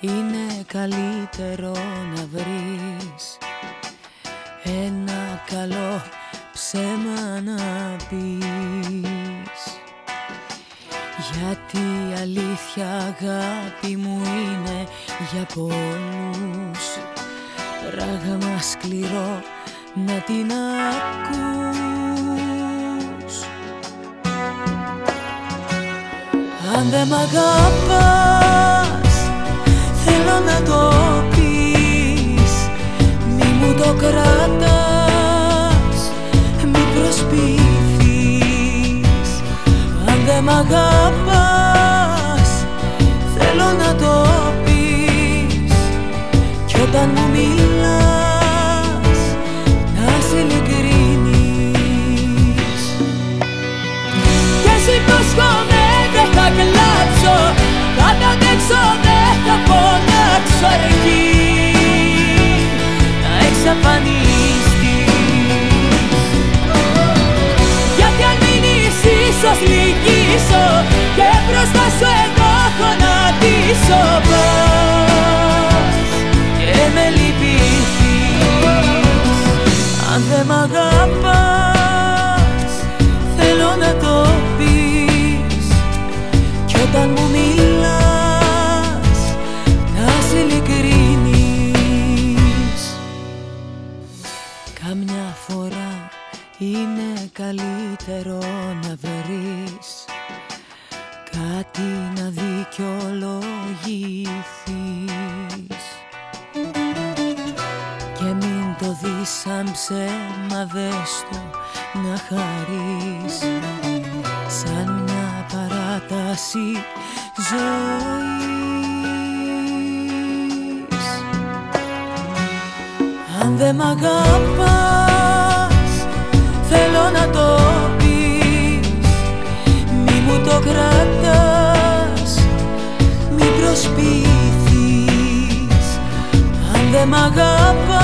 είναι καλύτερο να βρεις ένα καλό ψέμα να πεις. Γιατί η αλήθεια αγάπη μου είναι για πολλούς Πράγμα σκληρό να την ακούς. Αν δεν μ' αγαπάς κρατάς, μη προσποιηθείς Αν δεν μ' αγαπάς θέλω να το πεις. Κι όταν μου μιλάς όταν μου μιλάς να σε ειλικρινείς Καμιά φορά είναι καλύτερο να βρεις κάτι να δικαιολογηθείς. Και μην το δεις σαν ψέμα δες το να χαρείς. Σαν μια παράταση ζωής. Αν δεν μ' αγαπάς θέλω να το πεις. Μη μου το κρατάς, μη προσποιηθείς. Αν δεν μ' αγαπάς